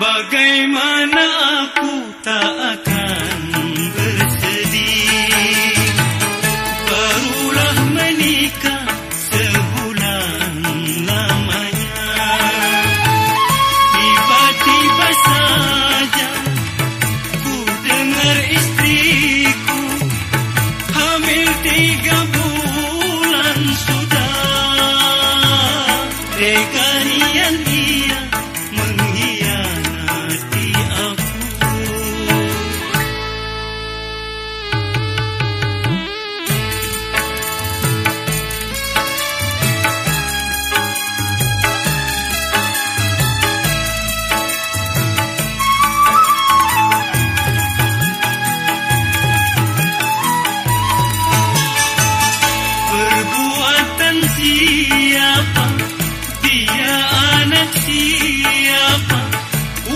Bagaimana aku tak akan bersedih? Barulah menikah sebulan lamanya. Tiba-tiba saja ku dengar istriku Hamil tiga bulan sudah. Teganya siapa?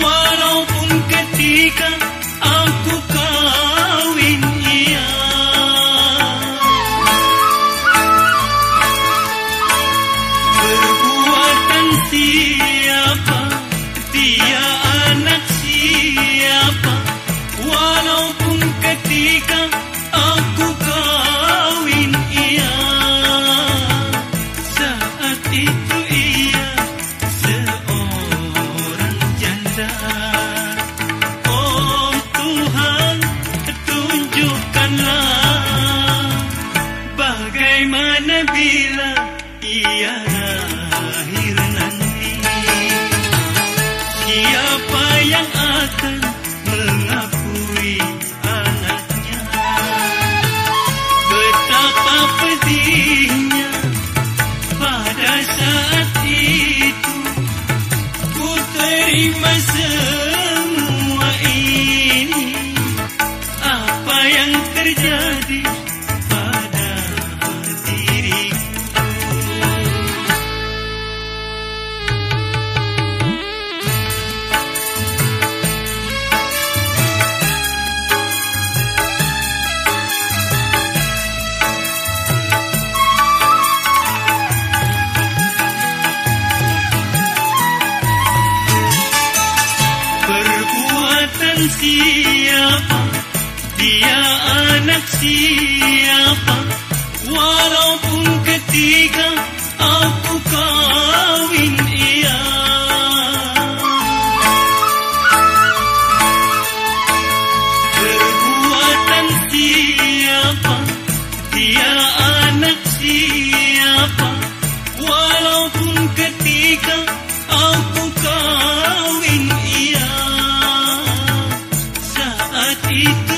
Walaupun ketika Bila ia lahir nanti? Siapa yang akan mengakui anaknya? Betapa pedihnya pada saat itu Ku terima semua ini. Apa yang terjadi siapa Dia anak siapa hatiku